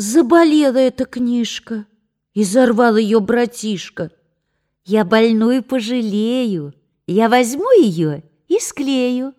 Заболела эта книжка, и зарвал ее братишка. Я больную пожалею, я возьму ее и склею.